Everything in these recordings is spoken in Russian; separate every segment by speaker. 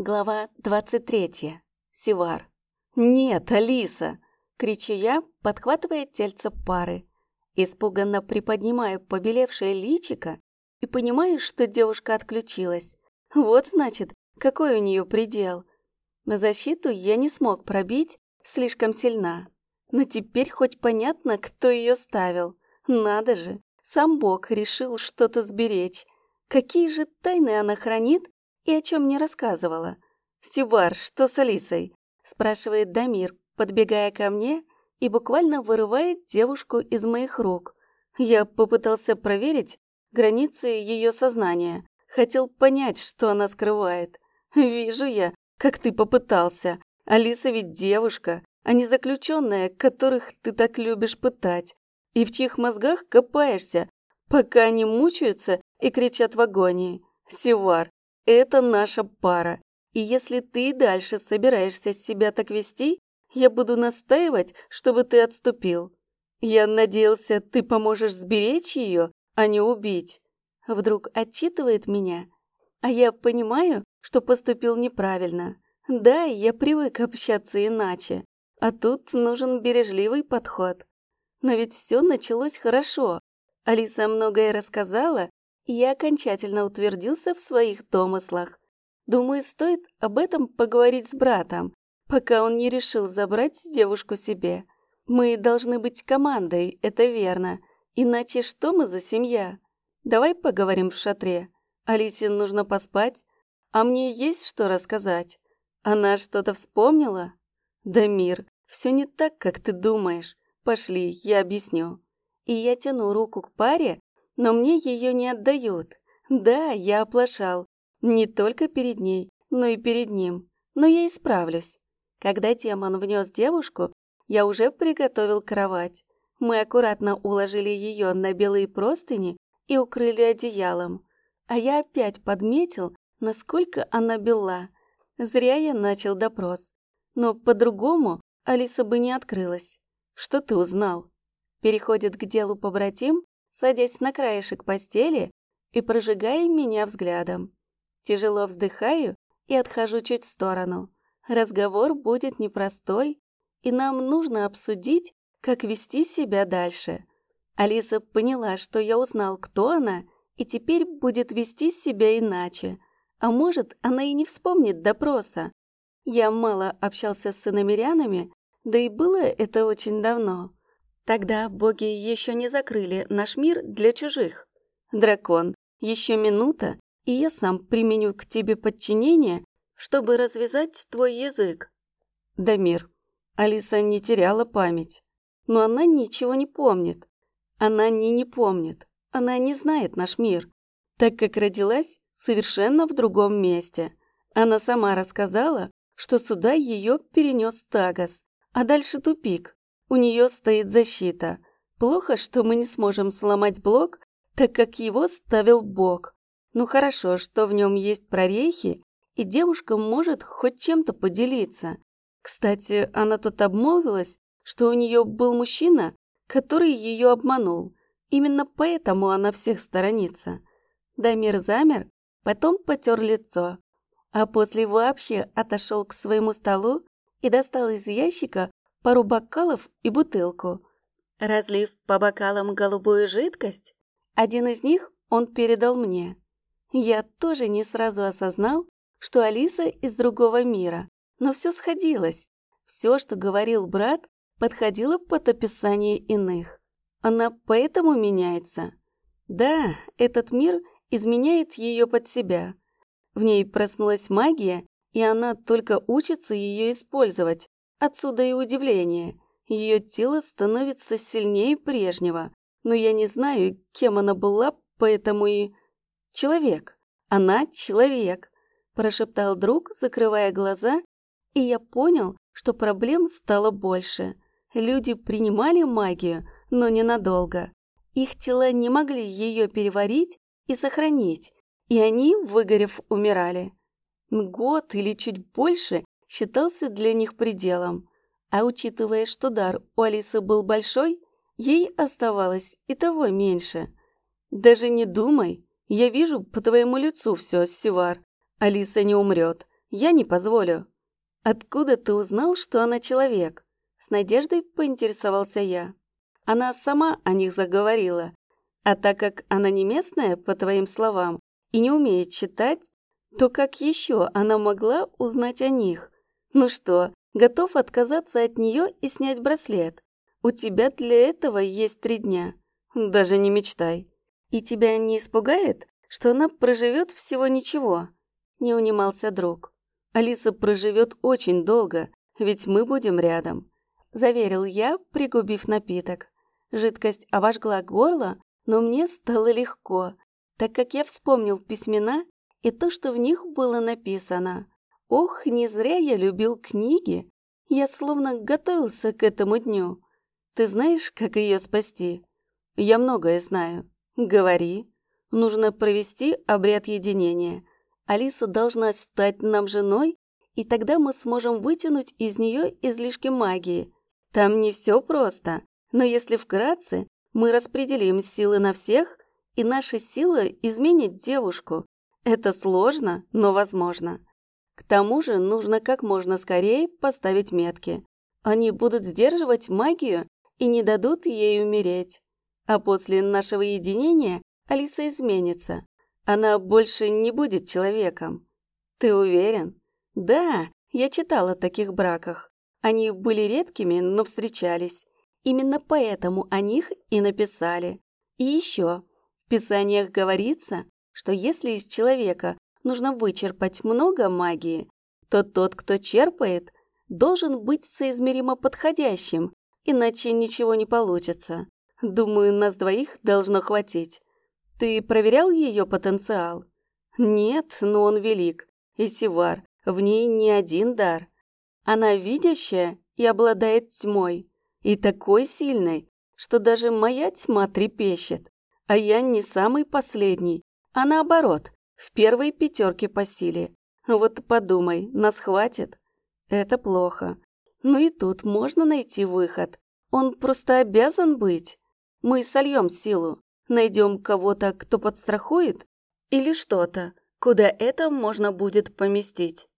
Speaker 1: Глава 23. Сивар. «Нет, Алиса!» — кричу я, подхватывая тельце пары. Испуганно приподнимаю побелевшее личико и понимаю, что девушка отключилась. Вот значит, какой у нее предел. Защиту я не смог пробить, слишком сильна. Но теперь хоть понятно, кто ее ставил. Надо же, сам Бог решил что-то сберечь. Какие же тайны она хранит, и о чем не рассказывала. «Стюбар, что с Алисой?» – спрашивает Дамир, подбегая ко мне и буквально вырывает девушку из моих рук. Я попытался проверить границы ее сознания, хотел понять, что она скрывает. Вижу я, как ты попытался. Алиса ведь девушка, а не заключенная, которых ты так любишь пытать, и в чьих мозгах копаешься, пока они мучаются и кричат в агонии. Сивар, это наша пара. И если ты дальше собираешься себя так вести, я буду настаивать, чтобы ты отступил. Я надеялся, ты поможешь сберечь ее, а не убить. Вдруг отчитывает меня. А я понимаю, что поступил неправильно. Да, я привык общаться иначе. А тут нужен бережливый подход. Но ведь все началось хорошо. Алиса многое рассказала, я окончательно утвердился в своих домыслах. Думаю, стоит об этом поговорить с братом, пока он не решил забрать девушку себе. Мы должны быть командой, это верно. Иначе что мы за семья? Давай поговорим в шатре. Алисе нужно поспать, а мне есть что рассказать. Она что-то вспомнила? Да мир, все не так, как ты думаешь. Пошли, я объясню. И я тяну руку к паре, но мне ее не отдают. Да, я оплошал. Не только перед ней, но и перед ним. Но я исправлюсь. Когда демон внес девушку, я уже приготовил кровать. Мы аккуратно уложили ее на белые простыни и укрыли одеялом. А я опять подметил, насколько она бела. Зря я начал допрос. Но по-другому Алиса бы не открылась. Что ты узнал? Переходит к делу побратим, садясь на краешек постели и прожигая меня взглядом. Тяжело вздыхаю и отхожу чуть в сторону. Разговор будет непростой, и нам нужно обсудить, как вести себя дальше. Алиса поняла, что я узнал, кто она, и теперь будет вести себя иначе. А может, она и не вспомнит допроса. Я мало общался с иномерянами, да и было это очень давно. Тогда боги еще не закрыли наш мир для чужих. Дракон, еще минута, и я сам применю к тебе подчинение, чтобы развязать твой язык. Дамир, Алиса не теряла память, но она ничего не помнит. Она не не помнит, она не знает наш мир, так как родилась совершенно в другом месте. Она сама рассказала, что сюда ее перенес Тагас, а дальше тупик. У нее стоит защита. Плохо, что мы не сможем сломать блок, так как его ставил Бог. Ну хорошо, что в нем есть прорехи, и девушка может хоть чем-то поделиться. Кстати, она тут обмолвилась, что у нее был мужчина, который ее обманул. Именно поэтому она всех сторонится. Дамир замер, потом потер лицо, а после вообще отошел к своему столу и достал из ящика пару бокалов и бутылку. Разлив по бокалам голубую жидкость, один из них он передал мне. Я тоже не сразу осознал, что Алиса из другого мира, но все сходилось. Все, что говорил брат, подходило под описание иных. Она поэтому меняется. Да, этот мир изменяет ее под себя. В ней проснулась магия, и она только учится ее использовать, Отсюда и удивление. Ее тело становится сильнее прежнего, но я не знаю, кем она была, поэтому и... Человек. Она человек, прошептал друг, закрывая глаза, и я понял, что проблем стало больше. Люди принимали магию, но ненадолго. Их тела не могли ее переварить и сохранить, и они, выгорев, умирали. Год или чуть больше считался для них пределом. А учитывая, что дар у Алисы был большой, ей оставалось и того меньше. «Даже не думай, я вижу по твоему лицу все, Сивар. Алиса не умрет. Я не позволю. Откуда ты узнал, что она человек? С надеждой поинтересовался я. Она сама о них заговорила. А так как она не местная, по твоим словам, и не умеет читать, то как еще она могла узнать о них? Ну что, готов отказаться от нее и снять браслет? У тебя для этого есть три дня. Даже не мечтай. И тебя не испугает, что она проживет всего ничего? Не унимался друг. Алиса проживет очень долго, ведь мы будем рядом. Заверил я, пригубив напиток. Жидкость обожгла горло, но мне стало легко, так как я вспомнил письмена и то, что в них было написано. Ох, не зря я любил книги. Я словно готовился к этому дню. Ты знаешь, как ее спасти? Я многое знаю. Говори. Нужно провести обряд единения. Алиса должна стать нам женой, и тогда мы сможем вытянуть из нее излишки магии. Там не все просто, но если вкратце, мы распределим силы на всех, и наша сила изменит девушку. Это сложно, но возможно. К тому же нужно как можно скорее поставить метки. Они будут сдерживать магию и не дадут ей умереть. А после нашего единения Алиса изменится. Она больше не будет человеком. Ты уверен? Да, я читала о таких браках. Они были редкими, но встречались. Именно поэтому о них и написали. И еще, в писаниях говорится, что если из человека нужно вычерпать много магии, то тот, кто черпает, должен быть соизмеримо подходящим, иначе ничего не получится. Думаю, нас двоих должно хватить. Ты проверял ее потенциал? Нет, но он велик. И Сивар, в ней не один дар. Она видящая и обладает тьмой. И такой сильной, что даже моя тьма трепещет. А я не самый последний, а наоборот, в первой пятерке по силе. Вот подумай, нас хватит? Это плохо. Ну и тут можно найти выход. Он просто обязан быть. Мы сольем силу, найдем кого-то, кто подстрахует, или что-то, куда это можно будет поместить.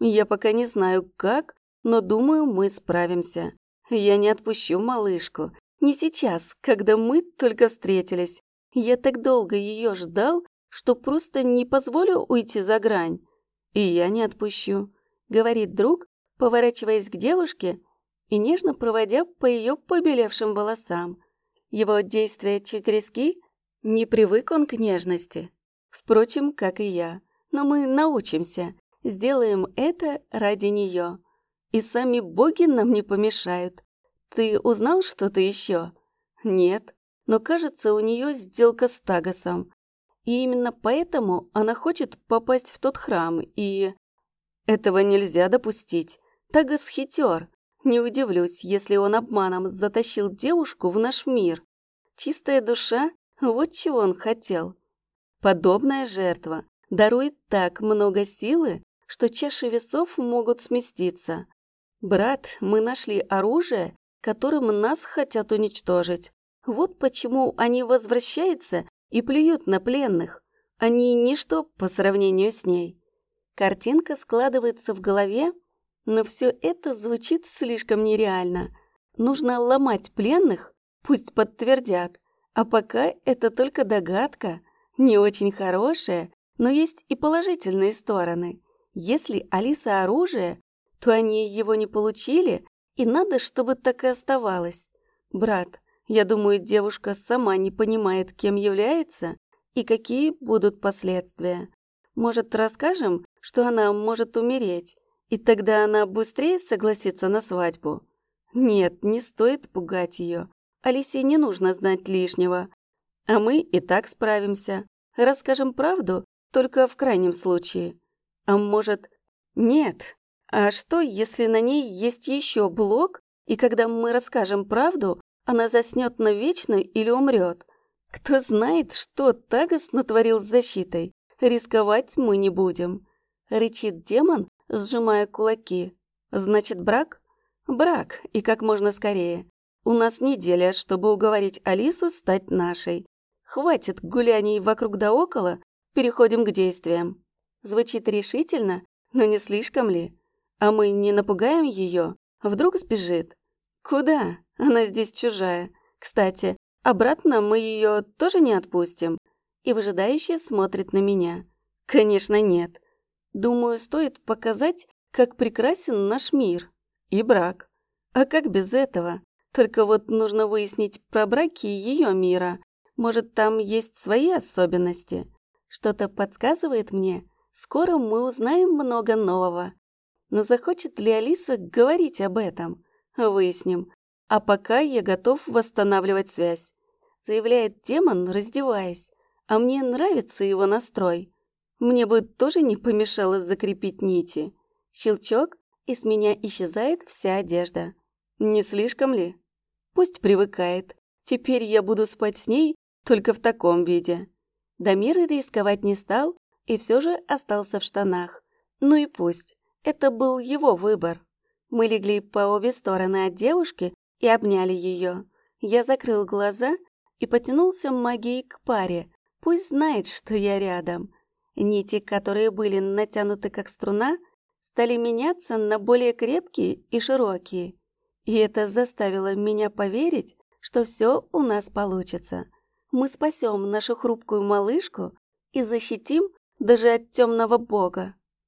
Speaker 1: Я пока не знаю как, но думаю, мы справимся. Я не отпущу малышку. Не сейчас, когда мы только встретились. Я так долго ее ждал, что просто не позволю уйти за грань. И я не отпущу, говорит друг, поворачиваясь к девушке и нежно проводя по ее побелевшим волосам. Его действия чуть резки, не привык он к нежности. Впрочем, как и я. Но мы научимся, сделаем это ради нее. И сами боги нам не помешают. Ты узнал что-то еще? Нет, но кажется, у нее сделка с Тагосом. И именно поэтому она хочет попасть в тот храм, и... Этого нельзя допустить. Тагос хитер, не удивлюсь, если он обманом затащил девушку в наш мир. Чистая душа – вот чего он хотел. Подобная жертва дарует так много силы, что чаши весов могут сместиться. Брат, мы нашли оружие, которым нас хотят уничтожить. Вот почему они возвращаются и плюют на пленных. Они ничто по сравнению с ней. Картинка складывается в голове, но все это звучит слишком нереально. Нужно ломать пленных, пусть подтвердят. А пока это только догадка, не очень хорошая, но есть и положительные стороны. Если Алиса оружие, то они его не получили, и надо, чтобы так и оставалось. Брат, я думаю, девушка сама не понимает, кем является и какие будут последствия. Может, расскажем, что она может умереть, и тогда она быстрее согласится на свадьбу? Нет, не стоит пугать ее. Алисе не нужно знать лишнего. А мы и так справимся. Расскажем правду, только в крайнем случае. А может... Нет. А что, если на ней есть еще блок, и когда мы расскажем правду, она заснет навечно или умрет? Кто знает, что Тагас натворил с защитой. Рисковать мы не будем. Рычит демон, сжимая кулаки. Значит, брак? Брак, и как можно скорее. У нас неделя, чтобы уговорить Алису стать нашей. Хватит гуляний вокруг да около, переходим к действиям. Звучит решительно, Но не слишком ли? А мы не напугаем ее? Вдруг сбежит? Куда? Она здесь чужая. Кстати, обратно мы ее тоже не отпустим. И выжидающе смотрит на меня. Конечно, нет. Думаю, стоит показать, как прекрасен наш мир и брак. А как без этого? Только вот нужно выяснить про браки ее мира. Может, там есть свои особенности. Что-то подсказывает мне, скоро мы узнаем много нового. Но захочет ли Алиса говорить об этом? Выясним. А пока я готов восстанавливать связь. Заявляет демон, раздеваясь. А мне нравится его настрой. Мне бы тоже не помешало закрепить нити. Щелчок, и с меня исчезает вся одежда. Не слишком ли? Пусть привыкает. Теперь я буду спать с ней только в таком виде. Дамир рисковать не стал и все же остался в штанах. Ну и пусть. Это был его выбор. Мы легли по обе стороны от девушки и обняли ее. Я закрыл глаза и потянулся магией к паре. Пусть знает, что я рядом. Нити, которые были натянуты как струна, стали меняться на более крепкие и широкие. И это заставило меня поверить, что все у нас получится. Мы спасем нашу хрупкую малышку и защитим даже от темного бога.